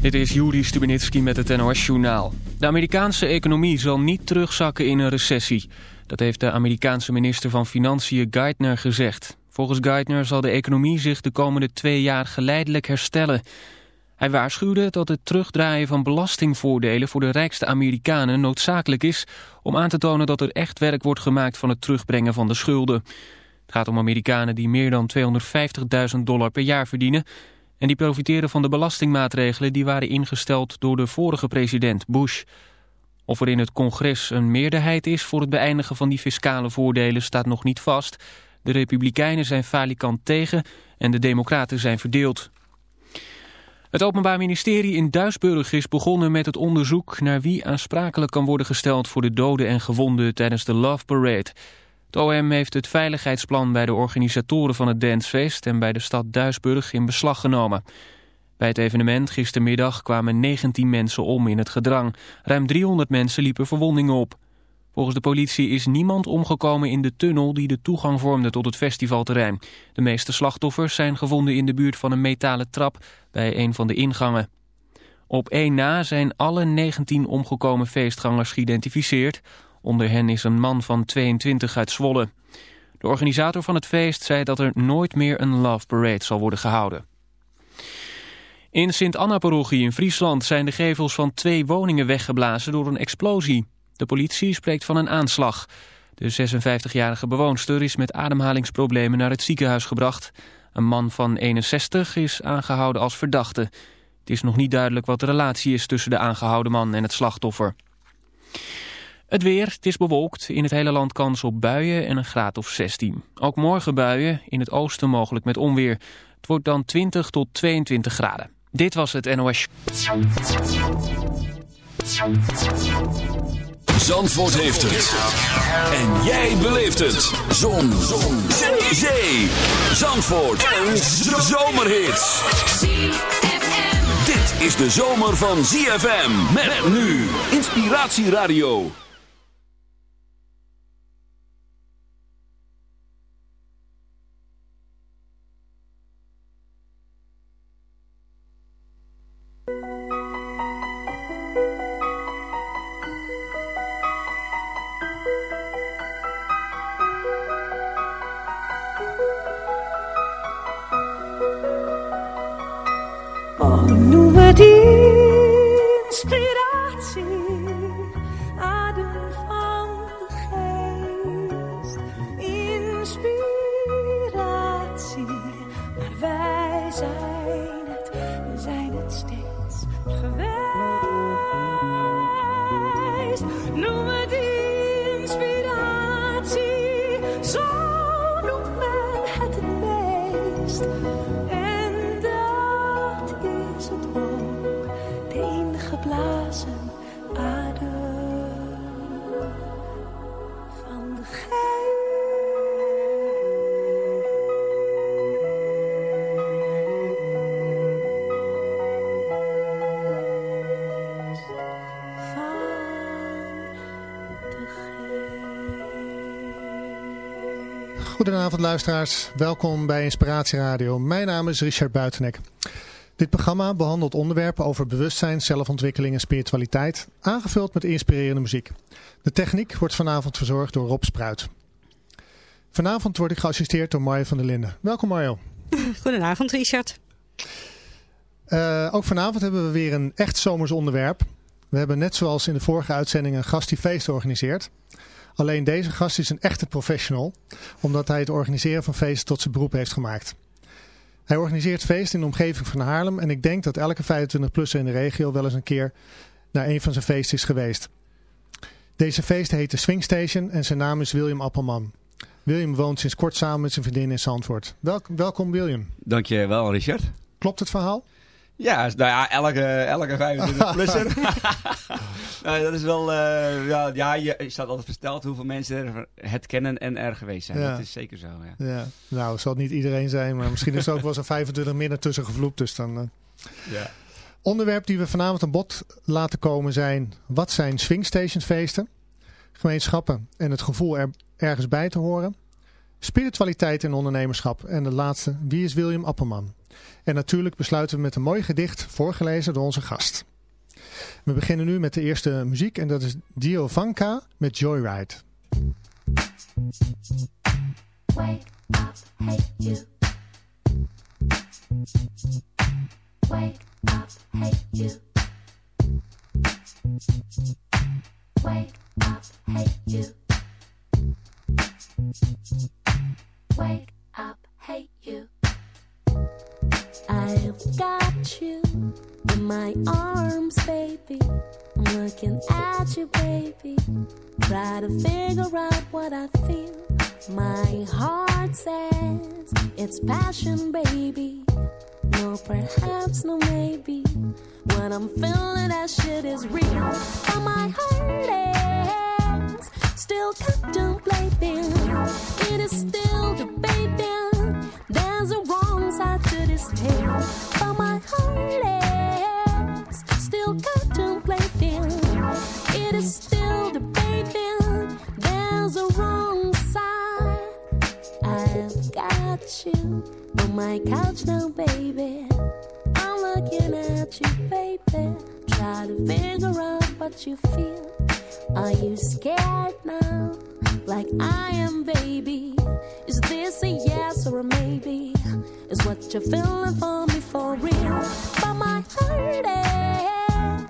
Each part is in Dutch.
Dit is Juri Stubenitski met het NOS-journaal. De Amerikaanse economie zal niet terugzakken in een recessie. Dat heeft de Amerikaanse minister van Financiën Geithner gezegd. Volgens Geithner zal de economie zich de komende twee jaar geleidelijk herstellen. Hij waarschuwde dat het terugdraaien van belastingvoordelen voor de rijkste Amerikanen noodzakelijk is... om aan te tonen dat er echt werk wordt gemaakt van het terugbrengen van de schulden. Het gaat om Amerikanen die meer dan 250.000 dollar per jaar verdienen... en die profiteren van de belastingmaatregelen die waren ingesteld door de vorige president Bush. Of er in het congres een meerderheid is voor het beëindigen van die fiscale voordelen staat nog niet vast. De republikeinen zijn falikant tegen en de democraten zijn verdeeld. Het Openbaar Ministerie in Duisburg is begonnen met het onderzoek naar wie aansprakelijk kan worden gesteld voor de doden en gewonden tijdens de Love Parade. Het OM heeft het veiligheidsplan bij de organisatoren van het dancefeest en bij de stad Duisburg in beslag genomen. Bij het evenement gistermiddag kwamen 19 mensen om in het gedrang. Ruim 300 mensen liepen verwondingen op. Volgens de politie is niemand omgekomen in de tunnel die de toegang vormde tot het festivalterrein. De meeste slachtoffers zijn gevonden in de buurt van een metalen trap bij een van de ingangen. Op één na zijn alle 19 omgekomen feestgangers geïdentificeerd. Onder hen is een man van 22 uit Zwolle. De organisator van het feest zei dat er nooit meer een Love Parade zal worden gehouden. In Sint-Anna-parochie in Friesland zijn de gevels van twee woningen weggeblazen door een explosie. De politie spreekt van een aanslag. De 56-jarige bewoonster is met ademhalingsproblemen naar het ziekenhuis gebracht. Een man van 61 is aangehouden als verdachte. Het is nog niet duidelijk wat de relatie is tussen de aangehouden man en het slachtoffer. Het weer, het is bewolkt. In het hele land kans op buien en een graad of 16. Ook morgen buien, in het oosten mogelijk met onweer. Het wordt dan 20 tot 22 graden. Dit was het NOS. Zandvoort heeft het. En jij beleeft het. Zon. Zon. Zee. Zandvoort. Een zomerhit. Dit is de zomer van ZFM. Met nu. Inspiratieradio. Goedenavond luisteraars, welkom bij Inspiratie Radio. Mijn naam is Richard Buitenek. Dit programma behandelt onderwerpen over bewustzijn, zelfontwikkeling en spiritualiteit, aangevuld met inspirerende muziek. De techniek wordt vanavond verzorgd door Rob Spruit. Vanavond word ik geassisteerd door Mario van der Linden. Welkom Mario. Goedenavond, Richard. Eh, ook vanavond hebben we weer een echt zomers onderwerp. We hebben net zoals in de vorige uitzending een gast die feesten organiseert. Alleen deze gast is een echte professional, omdat hij het organiseren van feesten tot zijn beroep heeft gemaakt. Hij organiseert feesten in de omgeving van Haarlem en ik denk dat elke 25-plusser in de regio wel eens een keer naar een van zijn feesten is geweest. Deze feest heet de Swing Station en zijn naam is William Appelman. William woont sinds kort samen met zijn vriendin in Zandvoort. Welk- welkom William. Dankjewel, Richard. Klopt het verhaal? Ja, nou ja, elke, elke 25 plusser. Nou, dat is wel, eh, ja, ja, je staat altijd versteld hoeveel mensen er het kennen en er geweest zijn. Ja. Dat is zeker zo, ja. Ja, nou zal het niet iedereen zijn, maar misschien is er ook wel zo'n 25 minder tussen gevloept. Dus dan, eh. ja. Onderwerp die we vanavond aan bod laten komen zijn, wat zijn swingstations feesten? Gemeenschappen en het gevoel er ergens bij te horen. Spiritualiteit en ondernemerschap. En de laatste, wie is William Appelman? En natuurlijk besluiten we met een mooi gedicht voorgelezen door onze gast. We beginnen nu met de eerste muziek en dat is Dio Vanka met Joyride. Wake up, hey you. Wake up, hey you. Wake up, you. I've got you in my arms, baby. I'm looking at you, baby. Try to figure out what I feel. My heart says it's passion, baby. No, perhaps, no, maybe. What I'm feeling, that shit is real. But my heart is still contemplating. It is still debating. Is still contemplating. It is still debating. There's a wrong side. I've got you on my couch now, baby. I'm looking at you, baby. Try to figure out what you feel. Are you scared now? Like I am, baby. Is this a yes or a maybe? Is what you're feeling for me for real? But my heart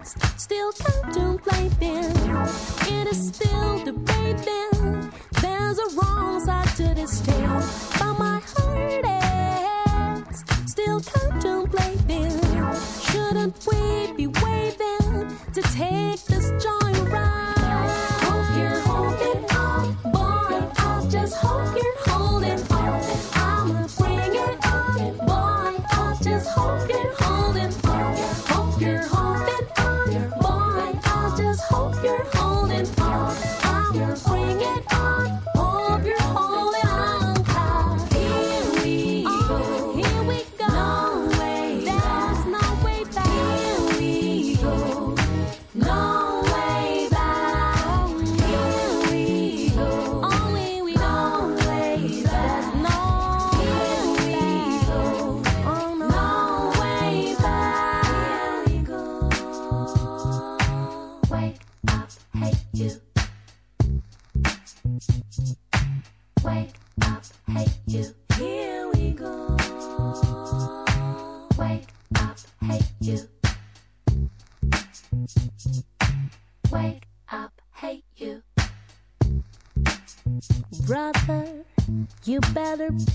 is still contemplating. It is still debating. There's a wrong side to this tale. But my heart is still contemplating. Shouldn't we be waiting to take this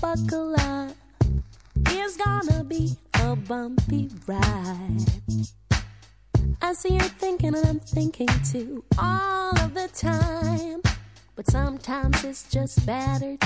buckle up. It's gonna be a bumpy ride. I see you're thinking and I'm thinking too all of the time. But sometimes it's just better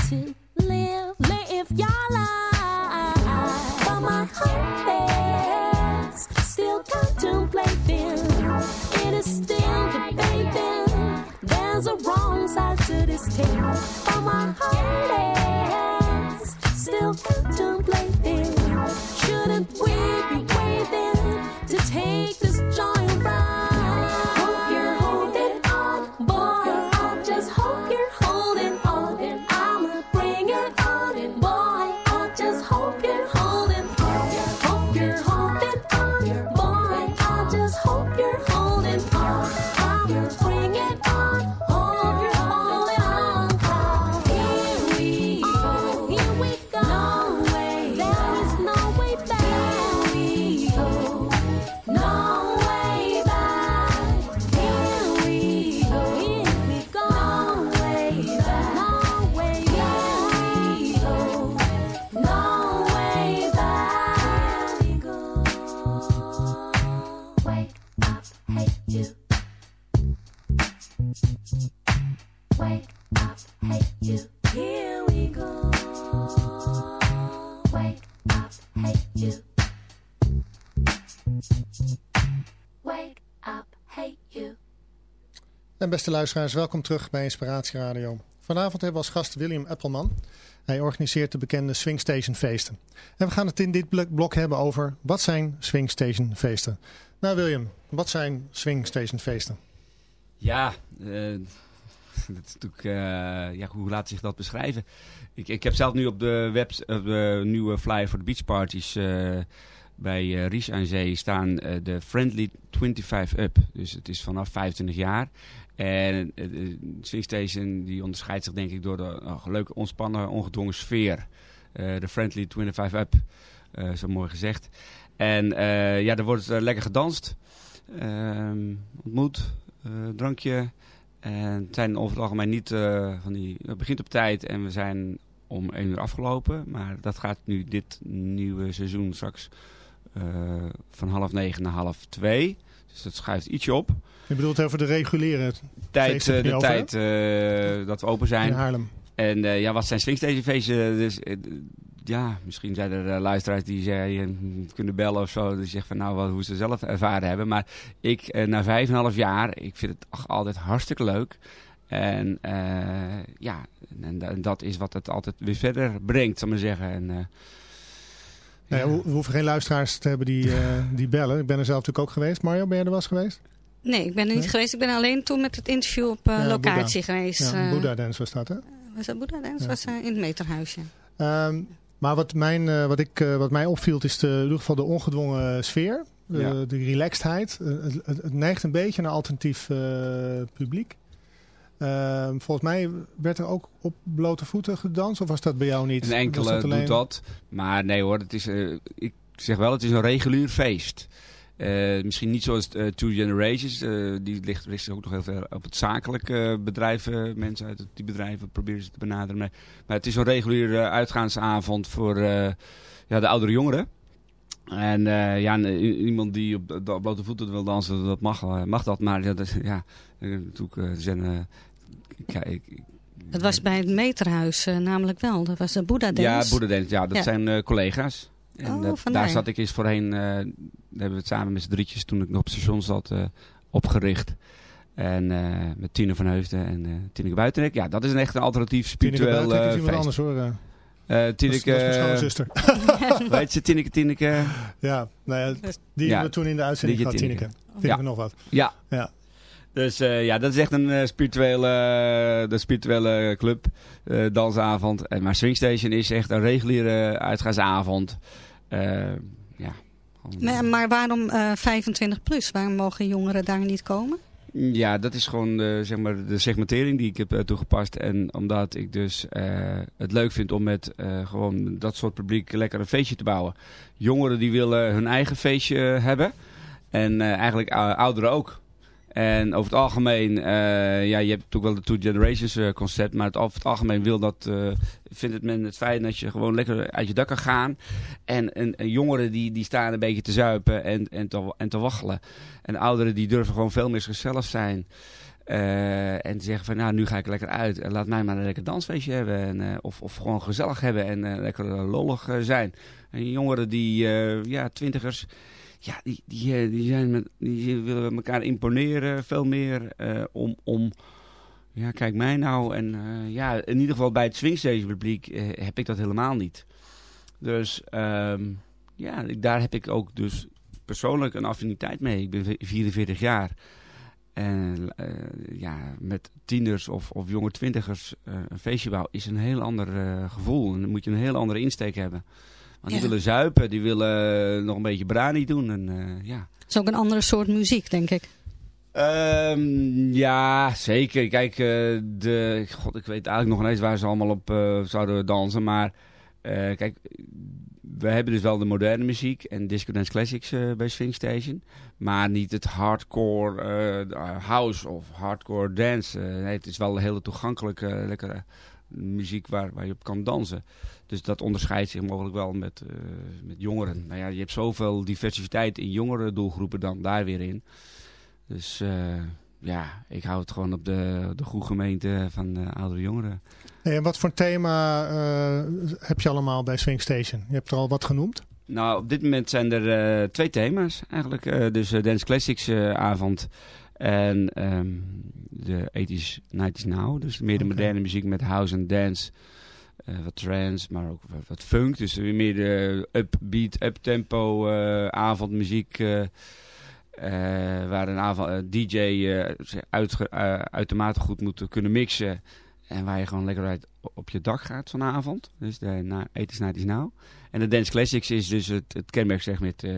En beste luisteraars, welkom terug bij Inspiratie Radio. Vanavond hebben we als gast William Appelman. Hij organiseert de bekende Swingstation feesten. En we gaan het in dit blok- blok hebben over wat zijn Swingstation feesten. Nou William, wat zijn Swingstation feesten? Ja, eh, eh, ja, hoe laat zich dat beschrijven? Ik, ik heb zelf nu op de, web, de nieuwe flyer voor de beachparties uh, bij uh, Ries aan Zee staan de Friendly 25 Up. Dus het is vanaf 25 jaar. En de Swing Station die onderscheidt zich denk ik door de oh, leuke, ontspannen, ongedwongen sfeer. de Friendly 25 Up, zo mooi gezegd. En ja, er wordt lekker gedanst, ehm, ontmoet, drankje... En het zijn over het algemeen niet uh, van die... Het begint op tijd en we zijn om één uur afgelopen. Maar dat gaat nu dit nieuwe seizoen straks uh, van half negen naar half twee. Dus dat schuift ietsje op. Je bedoelt over de reguliere tijd, uh, de over, tijd dat we open zijn. In Haarlem. En ja, wat zijn swingstationfeesten? Dus, ja, misschien zijn er uh, luisteraars die zeggen, kunnen bellen of zo. Die zeggen van nou, wat, hoe ze zelf ervaren hebben. Maar ik, uh, na vijf en een half jaar, ik vind het ach, altijd hartstikke leuk. En uh, ja, en, en, dat is wat het altijd weer verder brengt, zal ik maar zeggen. En, nou ja, we, we, hoeven geen luisteraars te hebben die, die bellen. Ik ben er zelf natuurlijk ook geweest. Mario, ben jij er was geweest? Nee, ik ben er niet nee? geweest. Ik ben alleen toen met het interview op ja, locatie Buddha. geweest. Ja, Buddha Dance was dat, hè? Was dat Buddha Dance? was in het meterhuisje. Um, maar wat, mijn, uh, wat, ik, uh, wat mij opviel is de, in ieder geval de ongedwongen sfeer. Ja. De relaxedheid. Het, het, het, neigt een beetje naar alternatief publiek. Ehm, volgens mij werd er ook op blote voeten gedanst. Of was dat bij jou niet? Een enkele dat alleen... doet dat. Maar nee hoor, het is, ik zeg wel, het is een regulier feest. Uh, misschien niet zoals uh, Two Generations. Uh, die ligt, ligt ook nog heel veel op het zakelijke bedrijven. Mensen uit die bedrijven proberen ze te benaderen. Maar, maar het is een reguliere uitgaansavond voor ja, de oudere jongeren. En ja, iemand die op, op blote voeten wil dansen, dat mag, mag dat. Maar ja, dat, ja natuurlijk zijn... kijk, dat was bij het meterhuis namelijk wel. Dat was de Boeddha Dance. Ja, Boeddha Dance. Ja, dat ja. zijn collega's. En oh, dat, daar zat ik eens voorheen, uh, hebben we het samen met z'n drietjes toen ik nog op station zat, uh, opgericht. En uh, met Tine van Heusden en uh, Tineke Buitenek. Ja, dat is een echt een alternatief spiritueel Tineke is iemand anders hoor. Uh, Tineke, dat is mijn zuster. Weet je, Tineke, Tineke? Ja, nou ja, die ja, we toen in de uitzending gehad, Tineke. Tineke ja. nog wat. Ja. ja. Dus uh, ja, dat is echt een uh, spirituele, de spirituele club, uh, dansavond. En maar Swingstation is echt een reguliere uitgaansavond. Ja. Maar, maar waarom 25 plus? Waarom mogen jongeren daar niet komen? Ja, dat is gewoon de, zeg maar, de segmentering die ik heb toegepast. En omdat ik dus het leuk vind om met gewoon dat soort publiek lekker een feestje te bouwen. Jongeren die willen hun eigen feestje hebben. En eigenlijk ouderen ook. En over het algemeen, uh, ja, je hebt natuurlijk wel de Two Generations uh, concept, maar over het algemeen wil dat, uh, vindt het men het fijn dat je gewoon lekker uit je dak kan gaan. En, en, en, jongeren die, die staan een beetje te zuipen en, en, te, en te waggelen. En ouderen die durven gewoon veel meer zichzelf zijn. en zeggen van, nou, nu ga ik lekker uit. Laat mij maar een lekker dansfeestje hebben. En, of, of gewoon gezellig hebben en lekker lollig zijn. En jongeren die, ja, twintigers ja, die, die, eh, die, zijn met, die willen elkaar imponeren veel meer uh, om, om... Ja, kijk mij nou. En uh, ja, in ieder geval bij het Swingstation publiek heb ik dat helemaal niet. Dus um, ja, daar heb ik ook dus persoonlijk een affiniteit mee. Ik ben 44 jaar. En ja, met tieners of, of jonge twintigers een feestje bouwen is een heel ander gevoel. En dan moet je een heel andere insteek hebben. Want die willen zuipen, die willen nog een beetje brani doen. En, uh, ja. Het is ook een andere soort muziek, denk ik. Um, ja, zeker. Kijk, uh, de, God, ik weet eigenlijk nog eens waar ze allemaal op uh, zouden dansen. Maar kijk, we hebben dus wel de moderne muziek en Disco Dance Classics bij Swing Station. Maar niet het hardcore house of hardcore dance. nee, het is wel een hele toegankelijke, lekkere muziek waar, waar je op kan dansen. Dus dat onderscheidt zich mogelijk wel met, uh, met jongeren. Nou ja, je hebt zoveel diversiteit in jongere doelgroepen dan daar weer in. Dus uh, ja, ik hou het gewoon op de, de goede gemeente van uh, oudere jongeren. Hey, en wat voor thema heb je allemaal bij Swing Station? Je hebt er al wat genoemd. Nou, op dit moment zijn er twee thema's eigenlijk. dus Dance Classics avond en um, de 80s, 90s now. Dus meer de okay. moderne muziek met house en dance. Uh, wat trance, maar ook wat, funk. Dus meer de upbeat, uptempo uh, avondmuziek. Eh, waar een avond, eh, DJ eh, uit, eh, uitermate goed moet kunnen mixen. En waar je gewoon lekker uit op je dak gaat vanavond. Dus de na, Ethisch Night is Now. En de Dance Classics is dus het, het kenmerk zeg met uh,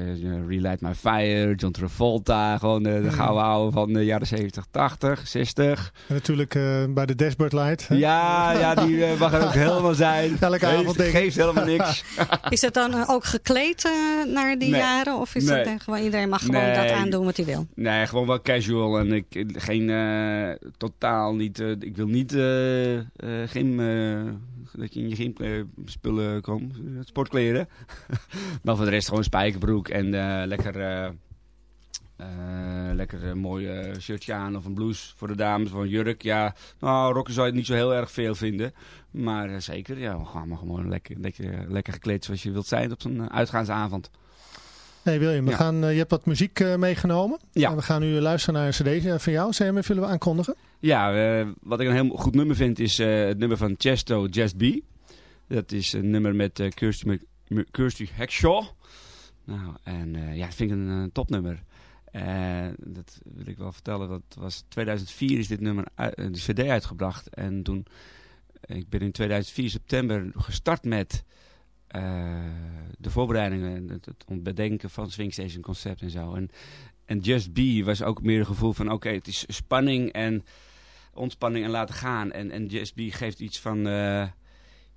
Relight My Fire, John Travolta. Gewoon de, de gouden oude van de jaren 70, 80, 60. En natuurlijk uh, bij de Dashboard Light. Hè? Ja, ja, die uh, mag er ook helemaal zijn. Elke avond geeft, geeft helemaal niks. is het dan ook gekleed uh, naar die Nee. jaren? Of is Nee. dat gewoon iedereen mag gewoon Nee. dat aandoen wat hij wil? Nee, gewoon wel casual. En ik, geen, eh, totaal niet, eh, ik wil niet, eh eh, geen, eh, dat je in je gymspullen komt, sportkleren. maar voor de rest gewoon spijkerbroek en eh, lekker, eh, eh, lekker een mooi eh, shirtje aan of een blouse voor de dames, een jurk. Ja, nou, rokken zou je niet zo heel erg veel vinden. Maar eh, zeker, ja, maar gewoon lekker, lekker, lekker gekleed zoals je wilt zijn op zo'n eh, uitgaansavond. Hey William, we Ja. gaan, eh, je hebt wat muziek eh, meegenomen. Ja. En we gaan nu luisteren naar een cd van jou. Even willen aankondigen? Ja, eh, wat ik een heel goed nummer vind is eh, het nummer van Chesto Just B. Dat is een nummer met eh, Kirsty, Kirsty Hackshaw. Nou, en eh, ja, dat vind ik een, een topnummer. Eh, dat wil ik wel vertellen. Dat was 2004 is dit nummer uit- eh, de cd uitgebracht. En toen, ik ben in 2004 september gestart met eh, de voorbereidingen. en Het, het bedenken van Swingstation concept en zo. En, en Just Be was ook meer een gevoel van oké, het is spanning en ontspanning en laten gaan. En, en Just Be geeft iets van eh,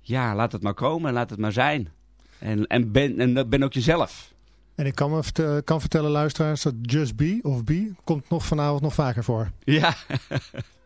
ja, laat het maar komen en laat het maar zijn. En, en, ben, en ben ook jezelf. En ik kan, me kan vertellen, luisteraars, dat Just Be of Be komt nog vanavond nog vaker voor. Ja.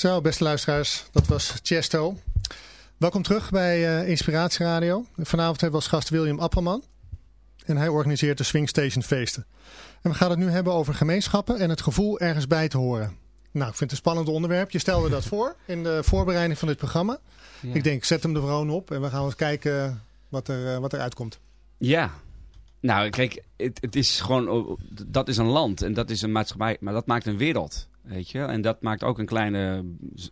Zo, beste luisteraars, dat was Chesto. Welkom terug bij uh, Inspiratie Radio. Vanavond hebben we als gast William Appelman. En hij organiseert de Swing Station feesten. En we gaan het nu hebben over gemeenschappen en het gevoel ergens bij te horen. Nou, ik vind het een spannend onderwerp. Je stelde dat voor in de voorbereiding van dit programma. Ja. Ik denk, zet hem er gewoon op en we gaan eens kijken wat er, uh, wat er uitkomt. Ja, nou kijk, het, het is gewoon, dat is een land en dat is een maatschappij, maar dat maakt een wereld. Weet je? En dat maakt ook een kleine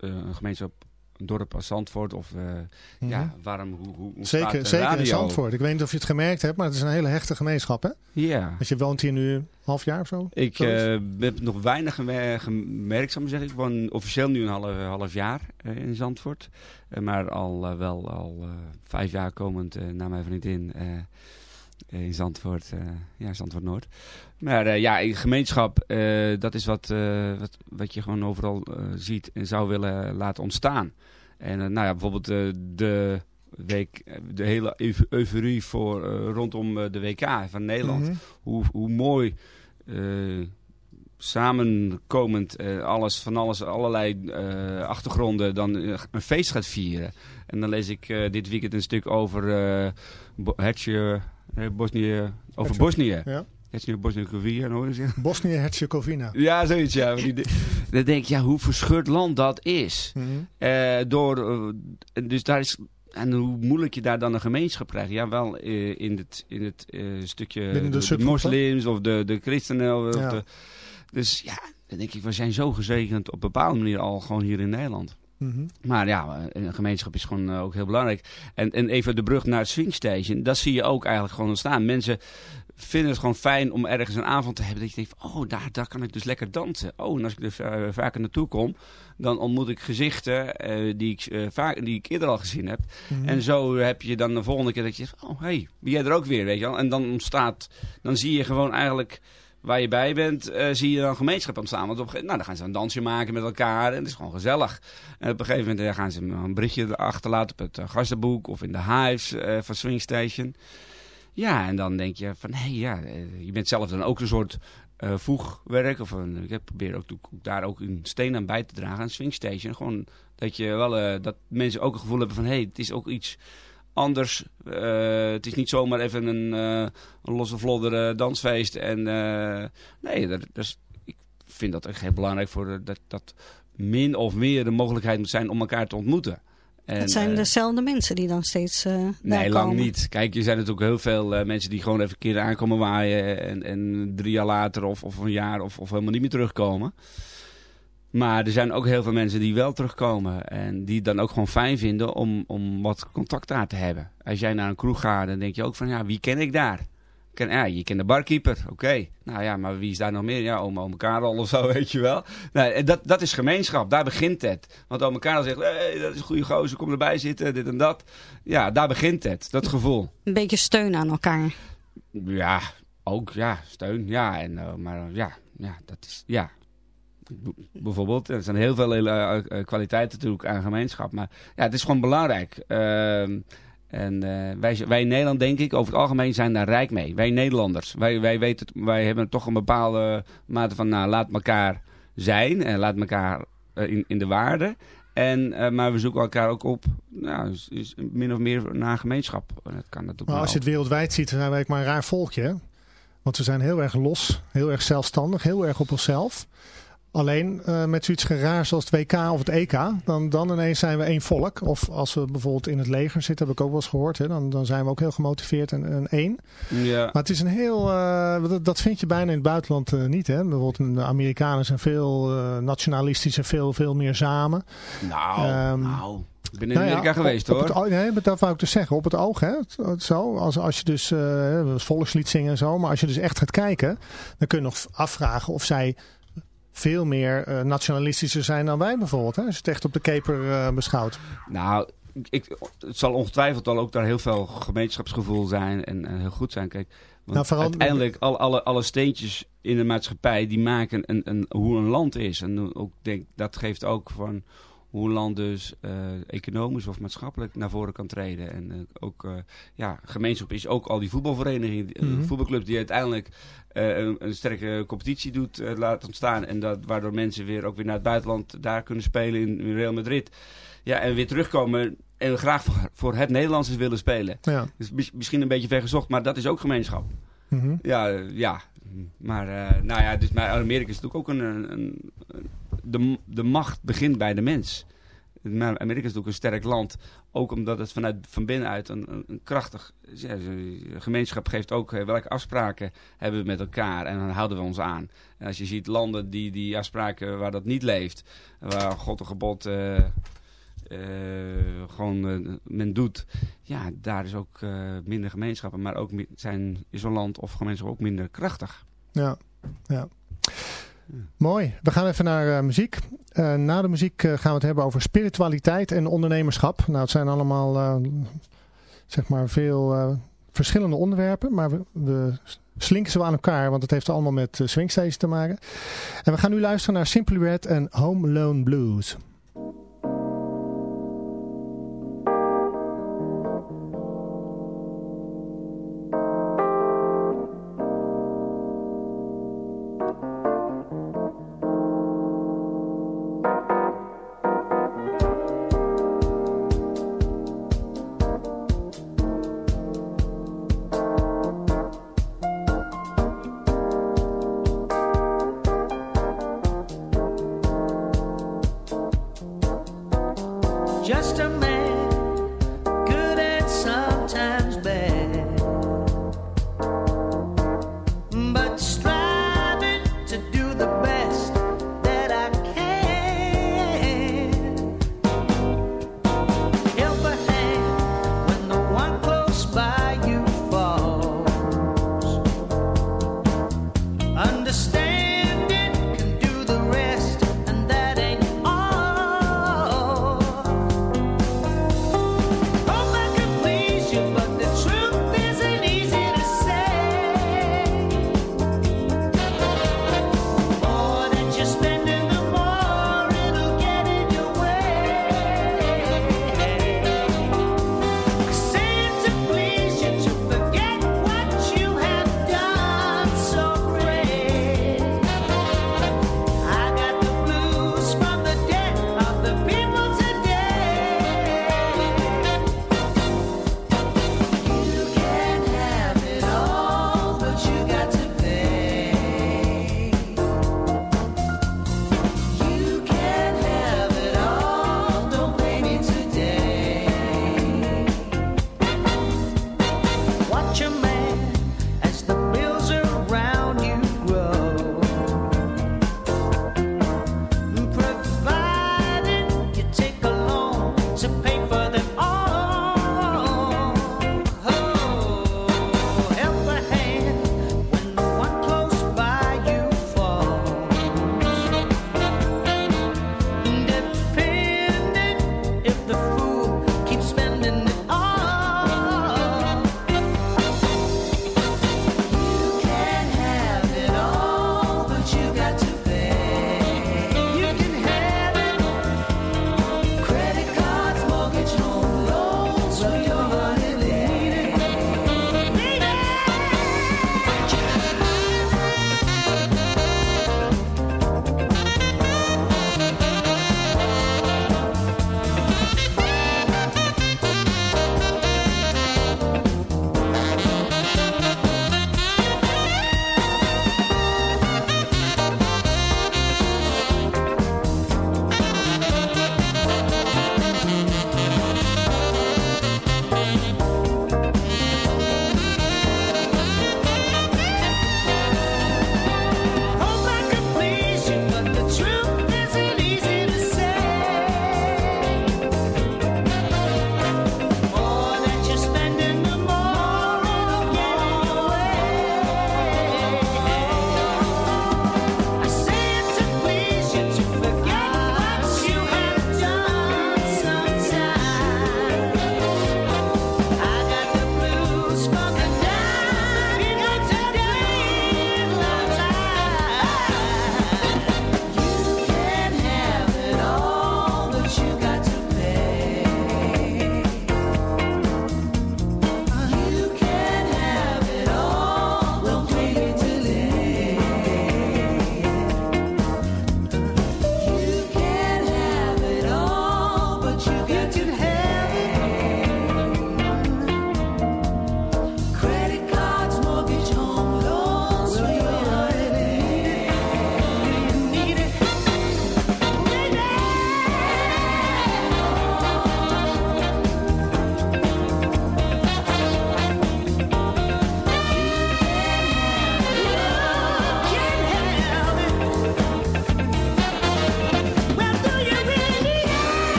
uh, gemeenschap, een dorp als Zandvoort. Of uh, mm -hmm. ja, waarom, hoe, hoe Zeker, zeker in Zandvoort. Ik weet niet of je het gemerkt hebt, maar het is een hele hechte gemeenschap, hè? Ja. Want je woont hier nu een half jaar of zo? Ik uh, heb nog weinig gemerkt, zou ik zeggen. Ik woon officieel nu een half, half jaar in Zandvoort. maar al wel al vijf jaar komend naar mijn vriendin in Zandvoort, uh, ja, Zandvoort Noord. Maar uh, ja, gemeenschap, dat is wat, wat, wat je gewoon overal ziet en zou willen laten ontstaan. En nou ja, bijvoorbeeld de week, de hele euforie voor, rondom de WK van Nederland. Mm -hmm. hoe, hoe mooi samenkomend alles, van alles, allerlei achtergronden dan een feest gaat vieren. En dan lees ik dit weekend een stuk over Hertje Bosnië, over Bosnië. Ja. Bosnië-Herzegovina. Bosnië-Herzegovina. Ja, zoiets. Ja. dan denk ik, ja, hoe verscheurd land dat is. Mm -hmm. uh, door, uh, dus daar is, en hoe moeilijk je daar dan een gemeenschap krijgt. Ja, wel uh, in het, in het stukje de, de, de, moslims of de, de christenen. Of Ja. de, dus ja, dan denk ik, we zijn zo gezegend op een bepaalde manier al gewoon hier in Nederland. Mhm. Maar ja, een gemeenschap is gewoon ook heel belangrijk. En, en even de brug naar het Swing Station. Dat zie je ook eigenlijk gewoon ontstaan. Mensen vinden het gewoon fijn om ergens een avond te hebben. Dat je denkt, oh, daar, daar kan ik dus lekker dansen. Oh, en als ik er uh, vaker naartoe kom, dan ontmoet ik gezichten uh, die, ik, uh, vaak, die ik eerder al gezien heb. Mhm. En zo heb je dan de volgende keer dat je zegt, oh, hé, hey, ben jij er ook weer, weet je wel. En dan ontstaat, dan zie je gewoon eigenlijk waar je bij bent, uh, zie je dan gemeenschap ontstaan. Want op een nou, dan gaan ze een dansje maken met elkaar en het is gewoon gezellig. En op een gegeven moment uh, gaan ze een berichtje achterlaten op het uh, gastenboek of in de hives van Swing Station. Ja, en dan denk je van, hé hey, ja, je bent zelf dan ook een soort voegwerk. Of een, ik probeer ook daar ook een steen aan bij te dragen aan Swing Station. Gewoon dat je wel, dat mensen ook een gevoel hebben van, hé, hey, het is ook iets anders. Uh, het is niet zomaar even een, uh, een losse vlodder uh, dansfeest. En nee, dat, dat is, ik vind dat echt heel belangrijk voor dat, dat min of meer de mogelijkheid moet zijn om elkaar te ontmoeten. En, het zijn dezelfde mensen die dan steeds uh, Nee, lang niet. Kijk, er zijn natuurlijk heel veel uh, mensen die gewoon even een keer aankomen waaien. En, en drie jaar later of, of een jaar of, of helemaal niet meer terugkomen. Maar er zijn ook heel veel mensen die wel terugkomen. En die het dan ook gewoon fijn vinden om, om wat contact daar te hebben. Als jij naar een kroeg gaat, dan denk je ook van, ja, wie ken ik daar? Ken, ja, je kent de barkeeper, oké. Okay. Nou ja, maar wie is daar nog meer? Ja, oma, oma Karel of zo, weet je wel. Nou, dat, dat is gemeenschap, daar begint het. Want oma Karel zegt, hey, dat is een goede gozer, kom erbij zitten, dit en dat. Ja, daar begint het, dat gevoel. Een beetje steun aan elkaar. Ja, ook, ja, steun, ja. En, uh, maar uh, ja, ja, dat is, ja, bijvoorbeeld. Er zijn heel veel uh, kwaliteiten natuurlijk aan gemeenschap. Maar ja, het is gewoon belangrijk. Uh, en uh, wij, wij in Nederland, denk ik, over het algemeen zijn daar rijk mee. Wij Nederlanders. Wij, wij, weten, wij hebben toch een bepaalde mate van, nou, laat elkaar zijn. En laat elkaar uh, in, in de waarde. En, uh, maar we zoeken elkaar ook op, nou, is, is min of meer naar gemeenschap. En dat kan natuurlijk maar als je het wereldwijd ziet, zijn wij maar een raar volkje. Hè? Want we zijn heel erg los, heel erg zelfstandig, heel erg op onszelf. Alleen uh, met zoiets geraar zoals het WK of het EK, dan, dan ineens zijn we één volk. Of als we bijvoorbeeld in het leger zitten, heb ik ook wel eens gehoord, hè, dan, dan zijn we ook heel gemotiveerd en, en één. Ja. Maar het is een heel, uh, dat, dat vind je bijna in het buitenland uh, niet. Hè? Bijvoorbeeld de Amerikanen zijn veel nationalistischer, veel, veel meer samen. Nou, um, nou. Ik ben in Amerika nou ja, geweest op, hoor. Op het, nee, dat wou ik dus zeggen. Op het oog, hè. Zo, als, als je dus volkslied zingen en zo. Maar als je dus echt gaat kijken, dan kun je nog afvragen of zij veel meer uh, nationalistischer zijn dan wij bijvoorbeeld. Hè? Als je het echt op de keper uh, beschouwt. Nou, ik, het zal ongetwijfeld al ook daar heel veel gemeenschapsgevoel zijn en, en heel goed zijn. Kijk, want nou, vooral uiteindelijk alle, alle, alle steentjes in de maatschappij die maken een, een, hoe een land is. En ook denk, dat geeft ook van hoe een land dus eh, economisch of maatschappelijk naar voren kan treden. En eh, ook, eh, ja, gemeenschap is ook al die voetbalverenigingen, die- Mhm. voetbalclubs die uiteindelijk een, een sterke competitie doet laten ontstaan. En dat, waardoor mensen weer ook weer naar het buitenland daar kunnen spelen in, in Real Madrid. Ja, en weer terugkomen en graag voor, voor het Nederlands willen spelen. Ja. Dus mis- misschien een beetje vergezocht, maar dat is ook gemeenschap. Mhm. Ja, ja. Maar, nou ja, dus, maar Amerika is natuurlijk ook een- een- de, de macht begint bij de mens. Amerika is natuurlijk een sterk land. Ook omdat het vanuit van binnenuit een, een, krachtig... Gemeenschap geeft ook eh, welke afspraken hebben we met elkaar. En dan houden we ons aan. En als je ziet landen die die afspraken waar dat niet leeft... Waar God een gebod... eh, eh, gewoon men doet. Ja, daar is ook minder gemeenschappen. Maar ook zijn, is zo'n land of gemeenschap ook minder krachtig. Ja, ja. Mooi. We gaan even naar eh, muziek. Eh, na de muziek eh, gaan we het hebben over spiritualiteit en ondernemerschap. Nou, het zijn allemaal zeg maar veel verschillende onderwerpen, maar we, slinken ze aan elkaar, want het heeft allemaal met swingstages te maken. En we gaan nu luisteren naar Simply Red en Home Alone Blues. Just a man,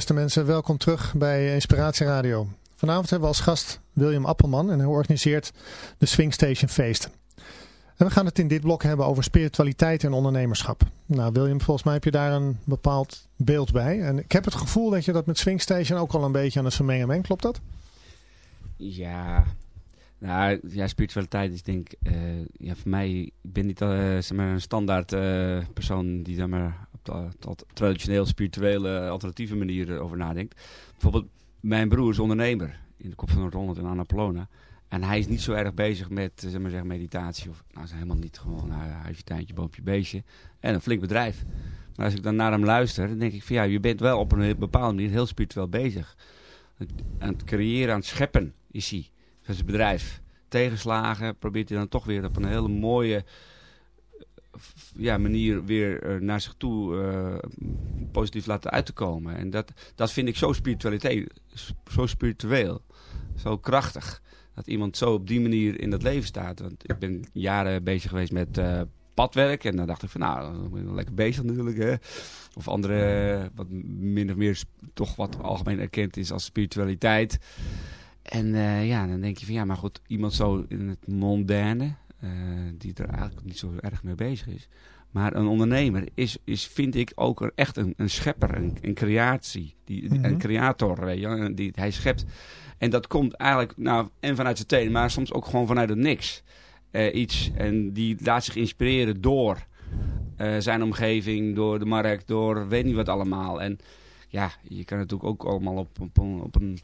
beste mensen, welkom terug bij Inspiratie Radio. Vanavond hebben we als gast William Appelman en hij organiseert de Swing Station Feest. En we gaan het in dit blok hebben over spiritualiteit en ondernemerschap. Nou William, volgens mij heb je daar een bepaald beeld bij. En ik heb het gevoel dat je dat met Swing Station ook al een beetje aan het vermengen bent. Klopt dat? Ja, nou, ja, spiritualiteit is denk ik, eh, ja, voor mij, ik ben niet eh, zeg maar een standaard eh, persoon die zeg maar, traditioneel spirituele alternatieve manier over nadenkt. Bijvoorbeeld, mijn broer is ondernemer in de Kop van Noord-Holland in Annapolona. En hij is niet zo erg bezig met zeg maar, zeggen, meditatie. Of, nou, is helemaal niet gewoon nou, huisje, tuintje, boompje, beestje. En een flink bedrijf. Maar als ik dan naar hem luister, dan denk ik van ja, je bent wel op een bepaalde manier heel spiritueel bezig. Aan het creëren, aan het scheppen is hij. Van zijn bedrijf. Tegenslagen probeert hij dan toch weer op een hele mooie ja, manier weer eh, naar zich toe eh, positief laten uit te komen. En dat, dat vind ik zo spiritualiteit, zo spiritueel, zo krachtig. Dat iemand zo op die manier in dat leven staat. Want ik ben jaren bezig geweest met eh, padwerk. En dan dacht ik van nou, dan ben ik wel lekker bezig natuurlijk. Hè. Of andere, wat min of meer toch wat algemeen erkend is als spiritualiteit. En ja, dan denk je van ja, maar goed, iemand zo in het mondaine, eh, die er eigenlijk niet zo erg mee bezig is. Maar een ondernemer is, is vind ik, ook echt een, een schepper, een, een creatie. Die, Mhm. Een creator, weet je, die, hij schept. En dat komt eigenlijk, nou, en vanuit zijn tenen, maar soms ook gewoon vanuit het niks. Eh, iets. En die laat zich inspireren door eh, zijn omgeving, door de markt, door weet niet wat allemaal. En ja, je kan natuurlijk ook allemaal op, op een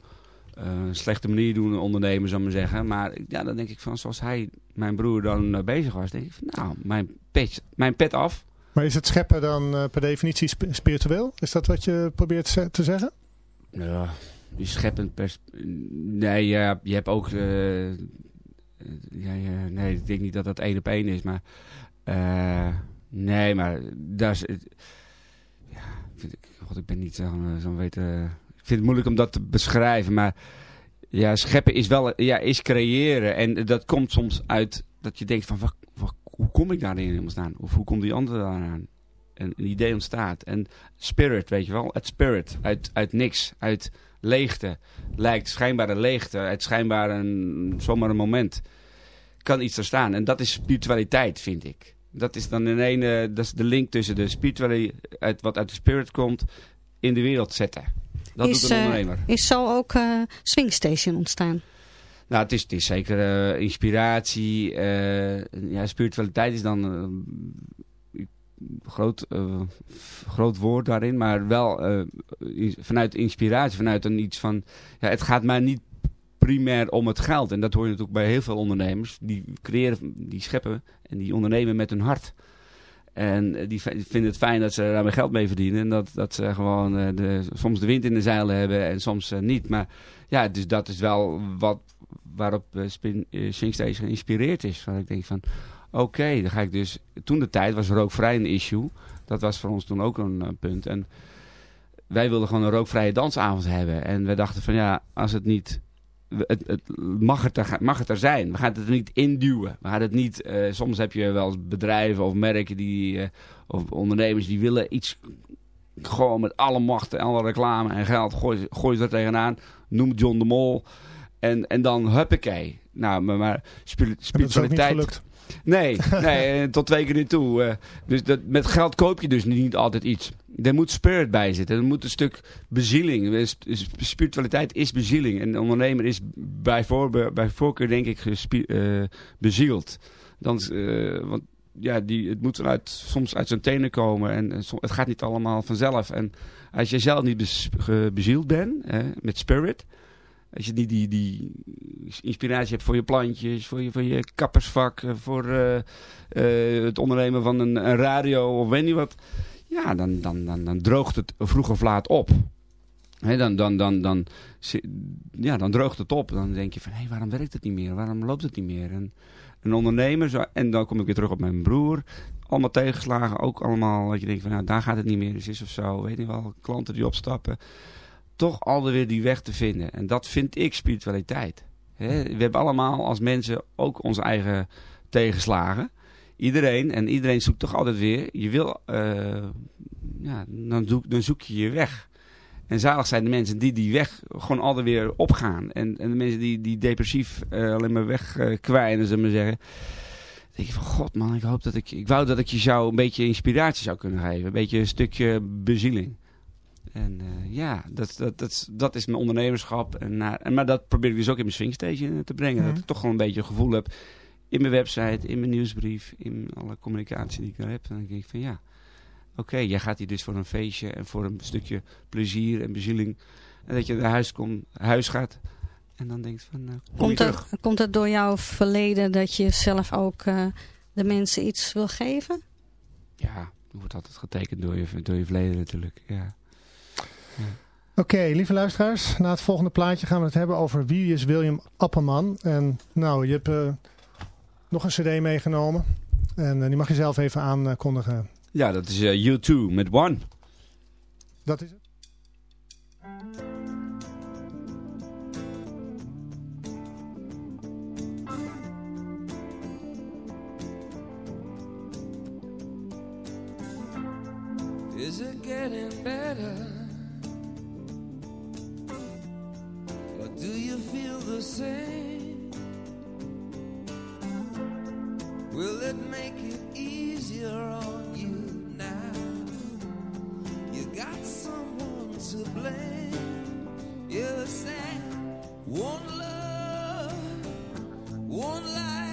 eh, slechte manier doen, ondernemen, zou ik maar zeggen. Maar ja, dan denk ik van, zoals hij, mijn broer, dan eh, bezig was, denk ik van, nou, mijn pet, mijn pet af. Maar is het scheppen dan eh, per definitie sp- spiritueel? Is dat wat je probeert te zeggen? Ja, die scheppend pers... Nee, ja, je hebt ook... ja, ja, nee, ik denk niet dat dat één op één is, maar... nee, maar dat is... ja, vind ik... God, ik ben niet zo'n zo'n weten... vind het moeilijk om dat te beschrijven, maar... Ja, scheppen is wel... Ja, is creëren. En dat komt soms uit dat je denkt van... Wat, hoe kom ik daarin helemaal staan? Of hoe komt die andere daaraan? En een idee ontstaat. En spirit, weet je wel. Het spirit. Uit, uit niks. Uit leegte. Lijkt schijnbare leegte. Uit schijnbaar een, zomaar een moment. Kan iets er staan. En dat is spiritualiteit, vind ik. Dat is dan in ene, dat is de link tussen de spiritualiteit, wat uit de spirit komt, in de wereld zetten. Dat Is, doet een eh, ondernemer. Is zo ook eh Swing Station ontstaan? Nou, het is, het is zeker eh, inspiratie. ja, spiritualiteit is dan groot, groot woord daarin, maar wel vanuit inspiratie, vanuit een iets van. Ja, het gaat mij niet primair om het geld. En dat hoor je natuurlijk bij heel veel ondernemers. Die creëren, die scheppen en die ondernemen met hun hart. En die vinden het fijn dat ze daar meer geld mee verdienen. En dat, dat ze gewoon eh, de, soms de wind in de zeilen hebben en soms eh, niet. Maar ja, dus dat is wel wat, waarop eh, Spin, geïnspireerd is. Waar ik denk van, oké, dan ga ik dus... Toen de tijd was rookvrij een issue. Dat was voor ons toen ook een punt. En wij wilden gewoon een rookvrije dansavond hebben. En we dachten van, ja, als het niet... Het, het, mag, het er, mag het er zijn. We gaan het er niet induwen. We gaan het niet... eh, soms heb je wel bedrijven of merken die... eh, of ondernemers die willen iets... Gewoon met alle macht en alle reclame en geld. Gooi, gooi ze er tegenaan. Noem John de Mol. En, en dan huppakee. Nou, maar, maar spiritualiteit... Nee, nee eh, tot twee keer niet toe. dus dat, met geld koop je dus niet altijd iets. Er moet spirit bij zitten. Er moet een stuk bezieling. Sp- sp- Spiritualiteit is bezieling. En de ondernemer is bij, bij voorkeur denk ik eh, bezield. Dan, eh, want ja, die, het moet vanuit, soms uit zijn tenen komen. En, het gaat niet allemaal vanzelf. En als je zelf niet bezield bent hè, met spirit. Als je niet die, die inspiratie hebt voor je plantjes, voor je, voor je kappersvak, eh, voor het ondernemen van een, een radio of weet niet wat. Ja, dan, dan, dan, dan droogt het vroeg of laat op. Dan, dan, dan, dan, ja, dan droogt het op. Dan denk je van, hé, waarom werkt het niet meer? Waarom loopt het niet meer? En een ondernemer, zo, en dan kom ik weer terug op mijn broer. Allemaal tegenslagen, ook allemaal dat je denkt van, nou, daar gaat het niet meer. Dus is of zo, weet je wel, klanten die opstappen. Toch alweer die weg te vinden. En dat vind ik spiritualiteit. We hebben allemaal als mensen ook onze eigen tegenslagen. Iedereen, en iedereen zoekt toch altijd weer. Je wil, eh, ja, dan zoek, dan zoek je je weg. En zalig zijn de mensen die die weg gewoon altijd weer opgaan. En, en de mensen die, die depressief eh, alleen maar wegkwijnen, zullen we maar zeggen. Dan denk je van, god man, ik hoop dat ik... Ik wou dat ik je zou een beetje inspiratie zou kunnen geven. Een beetje een stukje bezieling. En eh, ja, dat, dat, dat, is- dat is mijn ondernemerschap. En, maar dat probeer ik dus ook in mijn swingstation te brengen. Dat ik toch gewoon een beetje een gevoel heb in mijn website, in mijn nieuwsbrief, in alle communicatie die ik er heb. En dan denk ik van ja, oké, jij gaat hier dus voor een feestje en voor een stukje plezier en bezieling. En dat je naar huis, komt, huis gaat en dan denkt van, nou, kom Komt terug. het, komt het door jouw verleden dat je zelf ook eh, de mensen iets wil geven? Ja, er wordt altijd getekend door je, door je verleden natuurlijk. Ja. Oké, lieve luisteraars. Na het volgende plaatje gaan we het hebben over wie is William Appelman. En nou, je hebt eh, nog een cd meegenomen. En eh, die mag je zelf even aankondigen. ja, dat is eh, U2 met One. Dat is het. Is it getting better? Or do you feel the same? Will it make it easier on you now? You got someone to blame. You said one love, one life.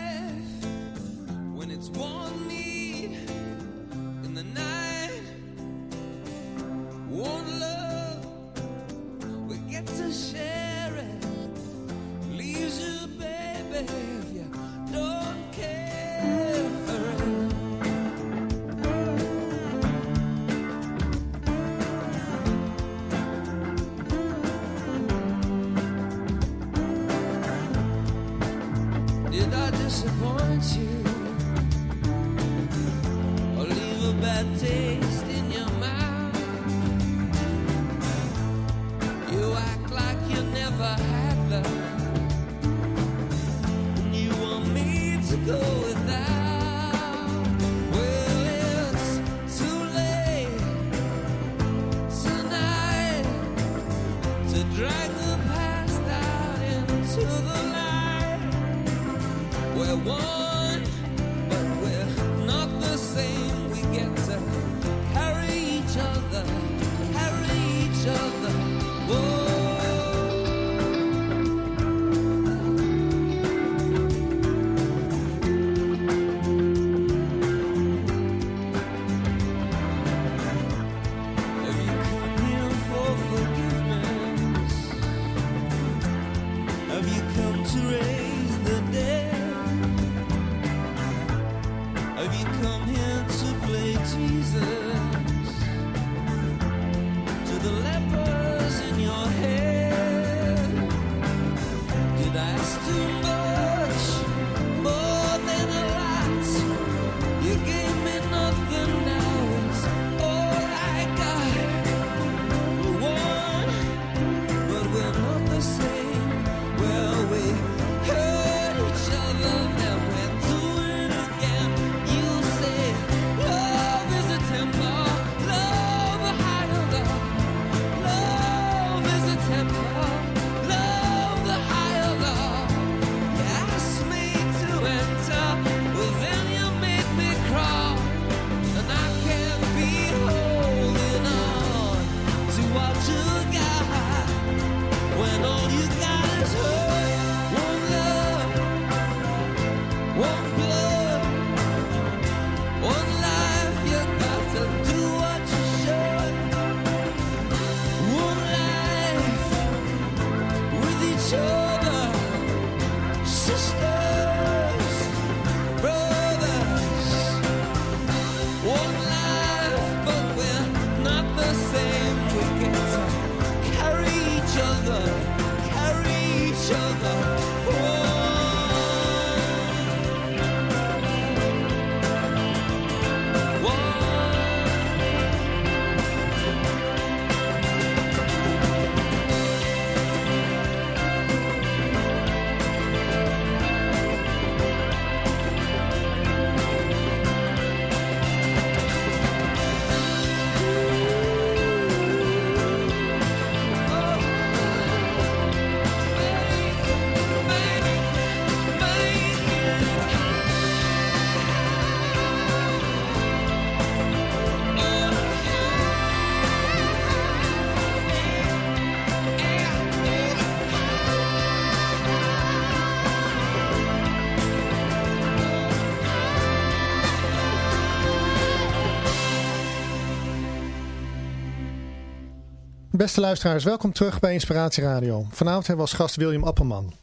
Beste luisteraars, welkom terug bij Inspiratie Radio. Vanavond hebben we als gast William Appelman.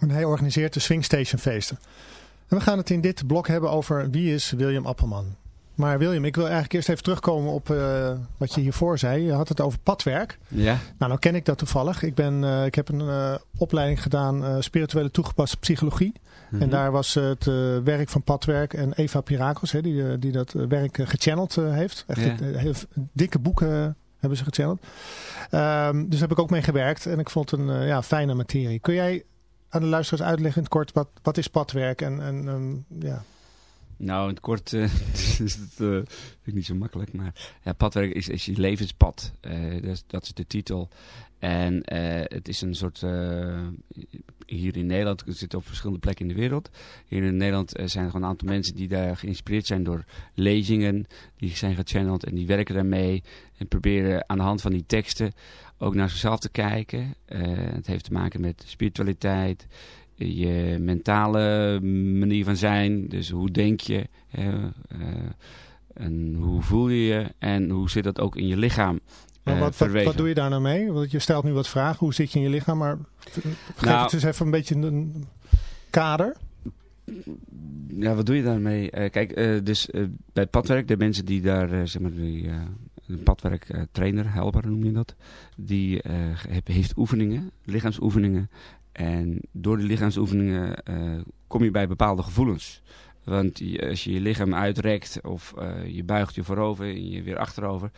En hij organiseert de Swing Station feesten. En we gaan het in dit blok hebben over wie is William Appelman. Maar William, ik wil eigenlijk eerst even terugkomen op uh, wat je hiervoor zei. Je had het over padwerk. Ja. Nou, nou ken ik dat toevallig. Ik, ben, uh, ik heb een uh, opleiding gedaan, spirituele toegepaste psychologie. Mm -hmm. En daar was het werk van padwerk en Eva Pirakos, hè, die, die dat werk gechanneld heeft. Echt Ja. heel dikke boeken hebben ze gechanneld. Um, dus daar heb ik ook mee gewerkt en ik vond het een ja, fijne materie. Kun jij aan de luisteraars uitleggen in het kort wat, wat is padwerk en, en um, ja... Nou, in het kort uh, is het uh, vind ik niet zo makkelijk. Maar ja, padwerk is, is je levenspad. Dat, is, dat, is, de titel. En het is een soort... hier in Nederland, het zit op verschillende plekken in de wereld. Hier in Nederland zijn er gewoon een aantal mensen die daar geïnspireerd zijn door lezingen. Die zijn gechanneld en die werken daarmee. En proberen aan de hand van die teksten ook naar zichzelf te kijken. het heeft te maken met spiritualiteit je mentale manier van zijn. Dus hoe denk je en hoe voel je je en hoe zit dat ook in je lichaam uh, wat, wat, wat, doe je daar nou mee? Want je stelt nu wat vragen. Hoe zit je in je lichaam? Maar geef nou, het eens even een beetje een kader. Ja, wat doe je daarmee? kijk, dus bij padwerk, de mensen die daar, zeg maar, die, een padwerktrainer, helper noem je dat, die heeft oefeningen, lichaamsoefeningen. En door die lichaamsoefeningen uh, kom je bij bepaalde gevoelens. Want je, als je je lichaam uitrekt of uh, je buigt je voorover en je weer achterover.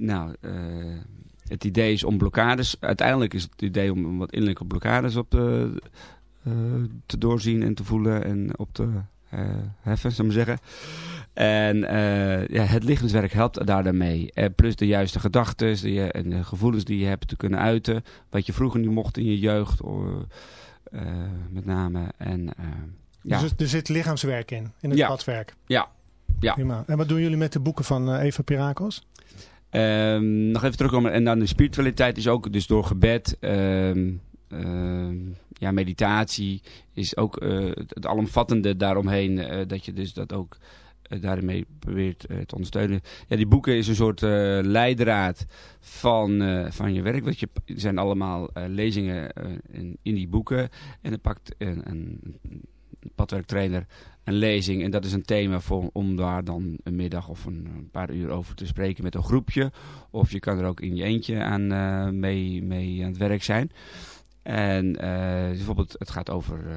Nou, uh, het idee is om blokkades... Uiteindelijk is het idee om wat innerlijke blokkades op te, te doorzien en te voelen en op te heffen, zou ik maar zeggen. En uh, ja, het lichaamswerk helpt daar daarmee. Uh, plus de juiste gedachten en de gevoelens die je hebt te kunnen uiten. Wat je vroeger niet mocht in je jeugd, uh, met name. En, ja. Dus er zit lichaamswerk in, in het ja. padwerk? Ja. ja. Prima. En wat doen jullie met de boeken van Eva Pirakos? Um, nog even terugkomen. En dan de spiritualiteit is ook dus door gebed... Um, uh, ja, meditatie is ook uh, het, het alomvattende daaromheen. Uh, dat je dus dat ook uh, daarmee probeert te ondersteunen. Ja, die boeken is een soort leidraad van, van je werk. Want je, er zijn allemaal lezingen in, in die boeken. En dan pakt een, een padwerktrainer een lezing. En dat is een thema voor, om daar dan een middag of een, paar uur over te spreken met een groepje. Of je kan er ook in je eentje aan mee, mee aan het werk zijn. En uh, bijvoorbeeld, het gaat over uh,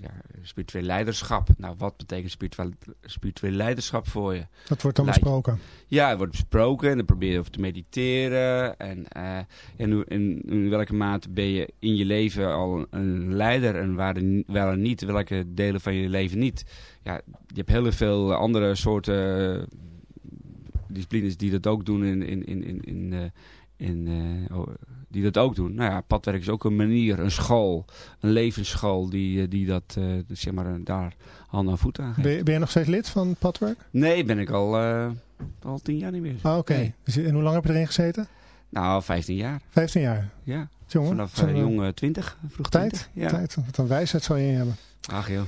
ja, spiritueel leiderschap. Nou, wat betekent spiritueel, spiritueel leiderschap voor je? Dat wordt dan Leid... besproken? Ja, het wordt besproken en dan probeer je over te mediteren. En, uh, en in, in, welke mate ben je in je leven al een leider en waar, wel en niet? Welke delen van je leven niet? Ja, je hebt heel veel andere soorten disciplines die dat ook doen in... in, in, in, in in, uh, die dat ook doen. Nou ja, padwerk is ook een manier, een school, een levensschool die, die dat, uh, zeg maar, daar hand aan voet aan geeft. Ben je, ben je nog steeds lid van padwerk? Nee, ben ik al, uh, al tien jaar niet meer. Ah, oké. Okay. Nee. En hoe lang heb je erin gezeten? Nou, 15 jaar. 15 jaar? Ja. Jongen, Vanaf uh, jong 20, vroeg tijd, 20. Ja. Tijd, wat een wijsheid zou je in hebben. Ach joh.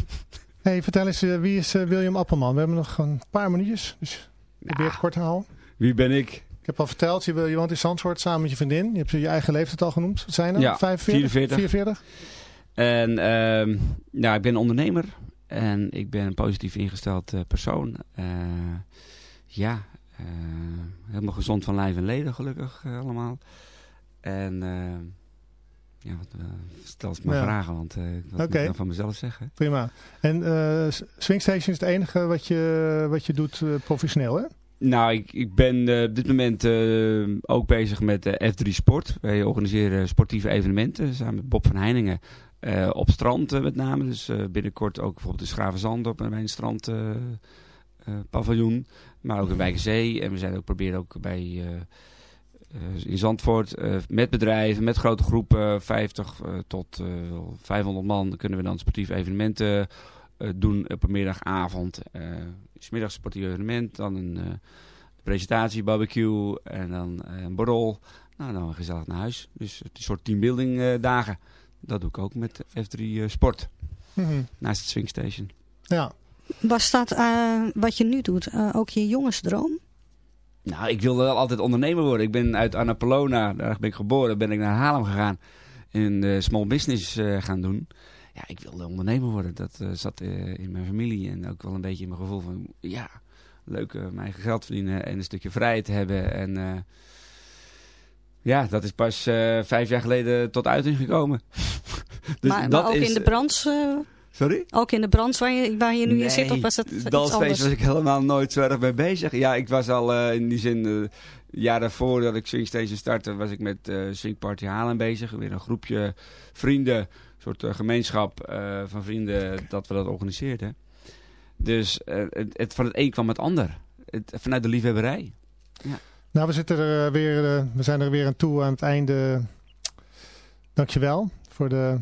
hey, vertel eens, wie is William Appelman? We hebben nog een paar minuutjes, dus probeer het kort te houden. Wie ben ik? Ik heb al verteld, je, je woont in Zandvoort samen met je vriendin. Je hebt je eigen leeftijd al genoemd. Wat zijn er? Ja, 45? 44. 44? En uh, ja, ik ben ondernemer. En ik ben een positief ingesteld uh, persoon. Uh, ja, uh, helemaal gezond van lijf en leden gelukkig allemaal. En ja, wat, stel eens maar Ja. vragen, want wat moet Oké. ik dan van mezelf zeggen? Prima. En eh Swingstation is het enige wat je, wat je doet eh, professioneel, hè? Nou, ik, ben eh, op dit moment eh, ook bezig met eh, F3 Sport. Wij organiseren sportieve evenementen samen met Bob van Heiningen. op strand met name. Dus binnenkort ook bijvoorbeeld in Schravenzand op een strand eh, eh, paviljoen. Maar ook in Wijkenzee. En we zijn ook proberen ook bij in Zandvoort met bedrijven, met grote groepen, 50 eh, tot eh, 500 man, kunnen we dan sportieve evenementen doen op een middagavond. Is middags een sportief evenement, dan een eh, presentatie, barbecue en dan eh, een borrel. Nou, dan gezellig naar huis. Dus het is een soort teambuilding eh, dagen. Dat doe ik ook met F3 eh, Sport, Mhm. naast het Swing Station. Ja. Was dat eh, wat je nu doet eh, ook je jongensdroom? Nou, ik wilde wel altijd ondernemer worden. Ik ben uit Annapolona, daar ben ik geboren, ben ik naar Haarlem gegaan. En eh, small business eh, gaan doen. Ja, ik wilde ondernemer worden. Dat eh, zat eh, in mijn familie en ook wel een beetje in mijn gevoel van... Ja, leuk eh, mijn eigen geld verdienen en een stukje vrijheid hebben. En ja, dat is pas vijf jaar geleden tot uiting gekomen. dus maar, dat maar ook is, in de branche, Sorry? ook in de branche waar je, waar je nu in zit, of was het dansfeest was ik helemaal nooit zo erg mee bezig. Ja, ik was al in die zin, eh jaar daarvoor dat ik Swing Station startte, was ik met Swing Party Haarlem bezig. Weer een groepje vrienden, soort eh, gemeenschap eh, van vrienden dat we dat organiseerden. Dus eh, het, het, van het een kwam het ander. Het, vanuit de liefhebberij. Nou, we, zitten er weer, we zijn er weer aan toe aan het einde. Dankjewel voor, de,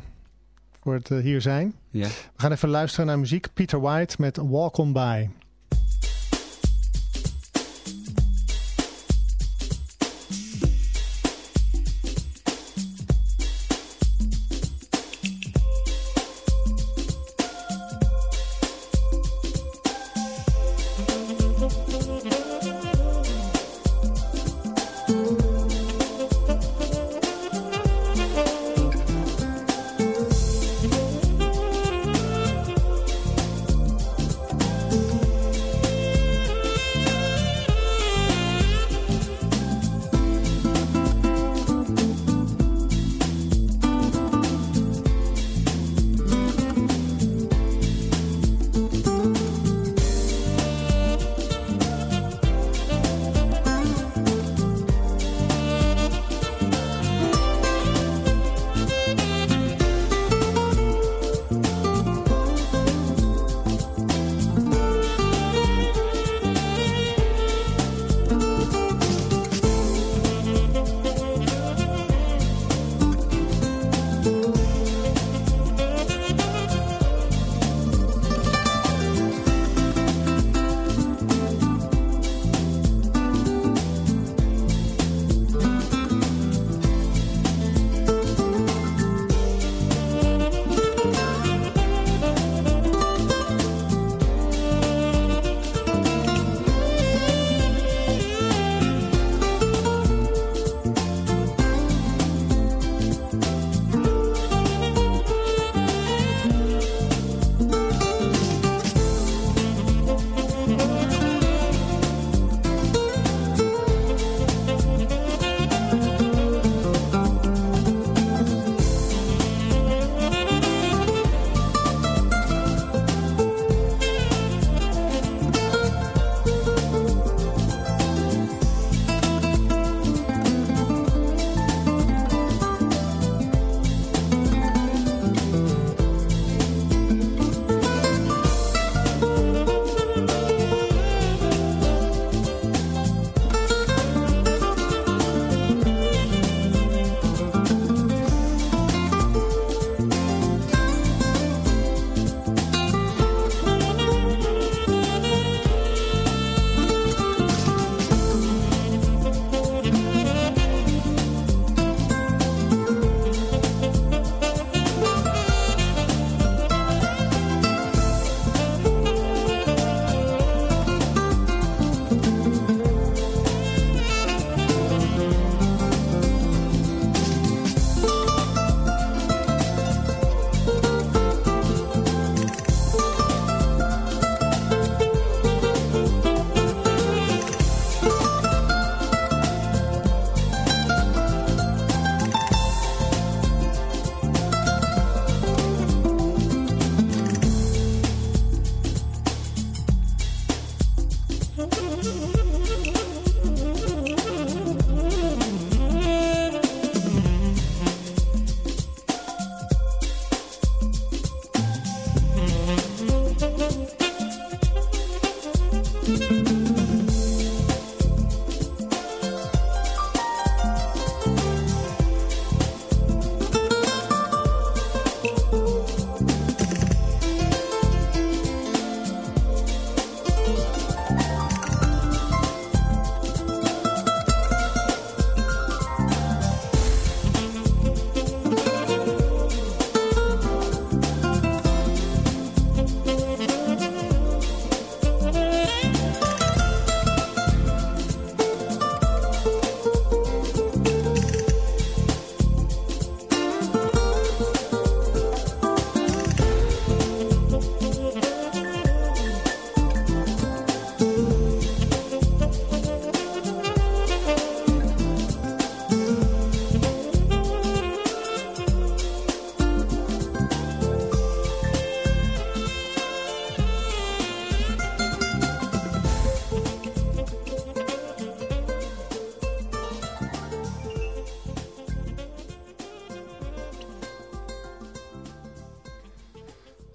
voor het hier zijn. Ja. We gaan even luisteren naar muziek. Peter White met Walk On By.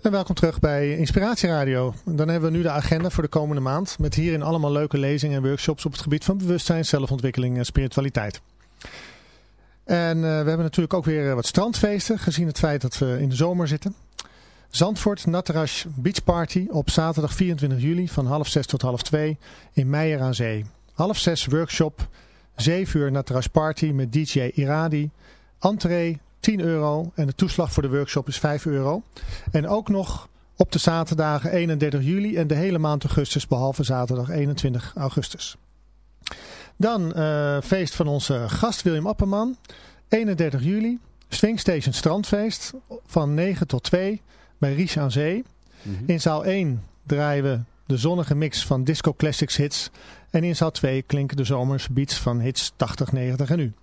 En welkom terug bij Inspiratie Radio. Dan hebben we nu de agenda voor de komende maand. Met hierin allemaal leuke lezingen en workshops op het gebied van bewustzijn, zelfontwikkeling en spiritualiteit. En uh, we hebben natuurlijk ook weer wat strandfeesten, gezien het feit dat we in de zomer zitten. Zandvoort Natarash Beach Party op zaterdag 24 juli van half zes tot half twee in Meijer aan Zee. Half zes workshop, 7 uur Natarash Party met DJ Iradi. Entree 10 euro en de toeslag voor de workshop is 5 euro. En ook nog op de zaterdagen 31 juli en de hele maand augustus behalve zaterdag 21 augustus. Dan uh, feest van onze gast William Apperman. 31 juli. Swing Station Strandfeest van 9 tot 2 bij Ries aan Zee. Mm -hmm. In zaal 1 draaien we de zonnige mix van Disco Classics hits. En in zaal 2 klinken de zomers beats van hits 80, 90 en nu.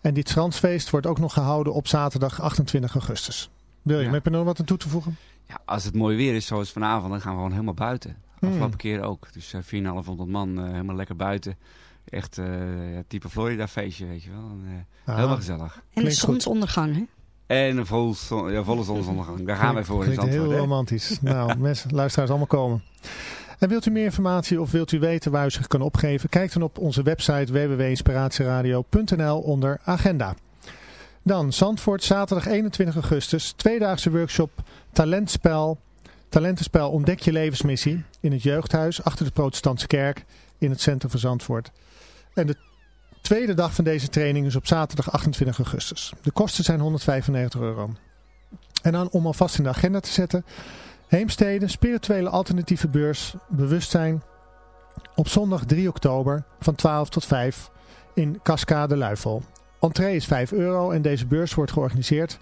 En dit strandfeest wordt ook nog gehouden op zaterdag 28 augustus. William, ja. heb je nog wat aan toe te voegen? Ja, als het mooi weer is zoals vanavond, dan gaan we gewoon helemaal buiten. Afgelopen mm. keer ook. Dus uh, 4.500 man, uh, helemaal lekker buiten. Echt uh, ja, type Florida feestje, weet je wel. En, ah. Helemaal gezellig. En de zonsondergang, hè? En een vol, ja, volle zonsondergang. Daar gaan wij voor. Klinkt heel hè? romantisch. nou, mensen, luisteraars allemaal komen. En wilt u meer informatie of wilt u weten waar u zich kan opgeven? Kijk dan op onze website www.inspiratieradio.nl onder agenda. Dan Zandvoort, zaterdag 21 augustus, tweedaagse workshop Talentspel, Talentenspel Ontdek je levensmissie in het jeugdhuis achter de protestantse kerk in het centrum van Zandvoort. En de tweede dag van deze training is op zaterdag 28 augustus. De kosten zijn 195 euro. En dan om alvast in de agenda te zetten... Heemstede, spirituele alternatieve beurs, bewustzijn... op zondag 3 oktober van 12 tot 5 in Cascade Luifel. Entree is 5 euro en deze beurs wordt georganiseerd